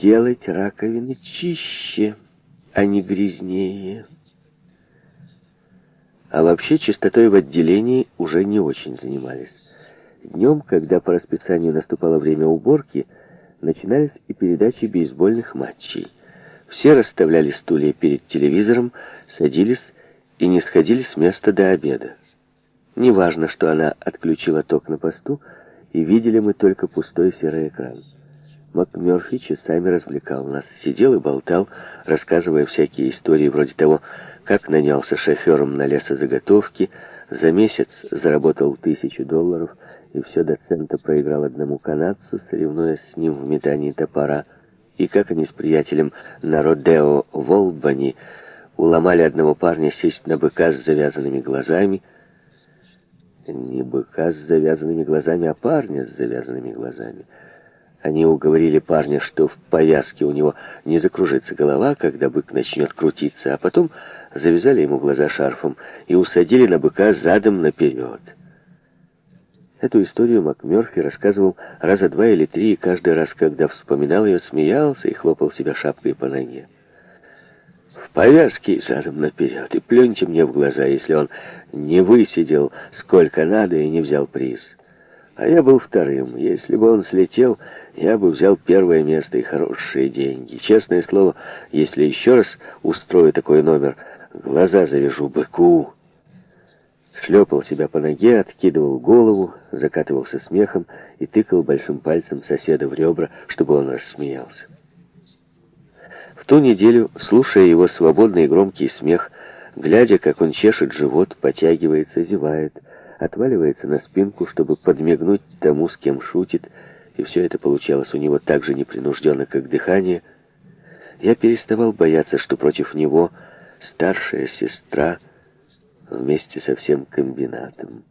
делать раковины чище, а не грязнее. А вообще чистотой в отделении уже не очень занимались. Днем, когда по расписанию наступало время уборки, начинались и передачи бейсбольных матчей. Все расставляли стулья перед телевизором, садились и не сходили с места до обеда. Неважно, что она отключила ток на посту, и видели мы только пустой серый экран. МакМёрфи часами развлекал нас. Сидел и болтал, рассказывая всякие истории вроде того, как нанялся шофером на лесозаготовки, за месяц заработал тысячу долларов и все до цента проиграл одному канадцу, соревнуясь с ним в метании топора, и как они с приятелем на Родео в уломали одного парня сесть на быка с завязанными глазами, не быка с завязанными глазами, а парня с завязанными глазами — они уговорили парня, что в повязке у него не закружится голова, когда бык начнет крутиться, а потом завязали ему глаза шарфом и усадили на быка задом наперед. Эту историю МакМёрфи рассказывал раза два или три, и каждый раз, когда вспоминал ее, смеялся и хлопал себя шапкой по ноге. «В повязке задом наперед, и плюньте мне в глаза, если он не высидел сколько надо и не взял приз». А я был вторым. Если бы он слетел, я бы взял первое место и хорошие деньги. Честное слово, если еще раз устрою такой номер, глаза завяжу быку. Шлепал себя по ноге, откидывал голову, закатывался смехом и тыкал большим пальцем соседа в ребра, чтобы он рассмеялся. В ту неделю, слушая его свободный и громкий смех, глядя, как он чешет живот, потягивается, зевает, отваливается на спинку, чтобы подмигнуть тому, с кем шутит, и все это получалось у него так же непринужденно, как дыхание, я переставал бояться, что против него старшая сестра вместе со всем комбинатом.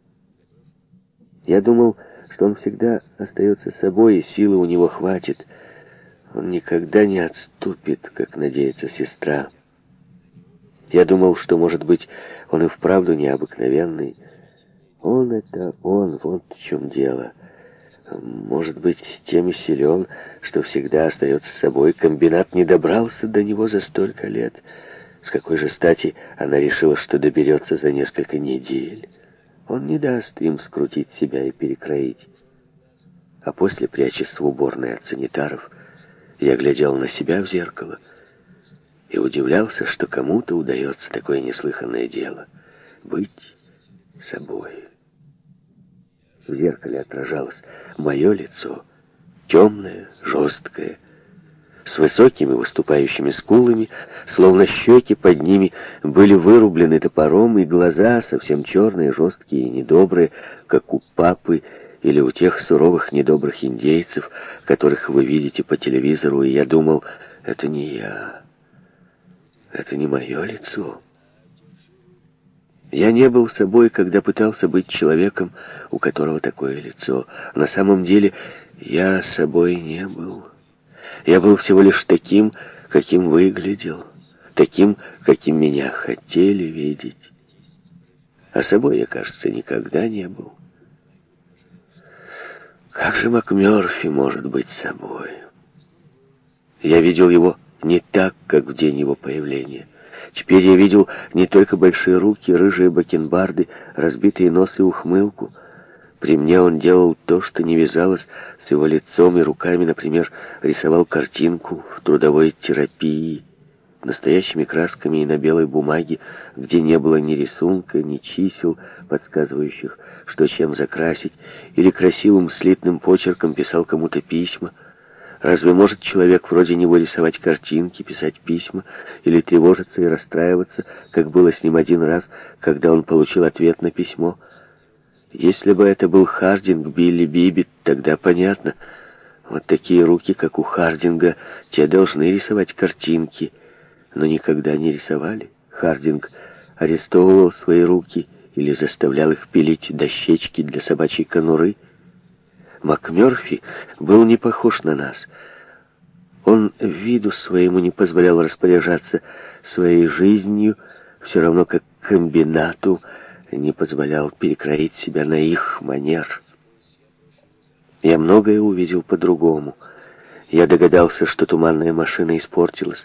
Я думал, что он всегда остается собой, и силы у него хватит. Он никогда не отступит, как надеется сестра. Я думал, что, может быть, он и вправду необыкновенный, он это он, вот в чем дело. Может быть, тем и силен, что всегда остается с собой. Комбинат не добрался до него за столько лет. С какой же стати она решила, что доберется за несколько недель? Он не даст им скрутить себя и перекроить. А после, прячась в уборной от санитаров, я глядел на себя в зеркало и удивлялся, что кому-то удается такое неслыханное дело — быть собой. В зеркале отражалось мое лицо, темное, жесткое, с высокими выступающими скулами, словно щеки под ними были вырублены топором, и глаза совсем черные, жесткие и недобрые, как у папы или у тех суровых недобрых индейцев, которых вы видите по телевизору, и я думал, это не я, это не мое лицо. Я не был собой, когда пытался быть человеком, у которого такое лицо. На самом деле я собой не был. Я был всего лишь таким, каким выглядел, таким, каким меня хотели видеть. А собой я, кажется, никогда не был. Как же МакМёрфи может быть собой? Я видел его не так, как в день его появления — Теперь я видел не только большие руки, рыжие бакенбарды, разбитые нос и ухмылку. При мне он делал то, что не вязалось с его лицом и руками, например, рисовал картинку в трудовой терапии настоящими красками и на белой бумаге, где не было ни рисунка, ни чисел, подсказывающих, что чем закрасить, или красивым слитным почерком писал кому-то письма — Разве может человек вроде него рисовать картинки, писать письма или тревожиться и расстраиваться, как было с ним один раз, когда он получил ответ на письмо? Если бы это был Хардинг, Билли Бибит, тогда понятно. Вот такие руки, как у Хардинга, те должны рисовать картинки, но никогда не рисовали. Хардинг арестовывал свои руки или заставлял их пилить дощечки для собачьей конуры — МакМёрфи был не похож на нас. Он виду своему не позволял распоряжаться своей жизнью, все равно как комбинату не позволял перекроить себя на их манер. Я многое увидел по-другому. Я догадался, что туманная машина испортилась,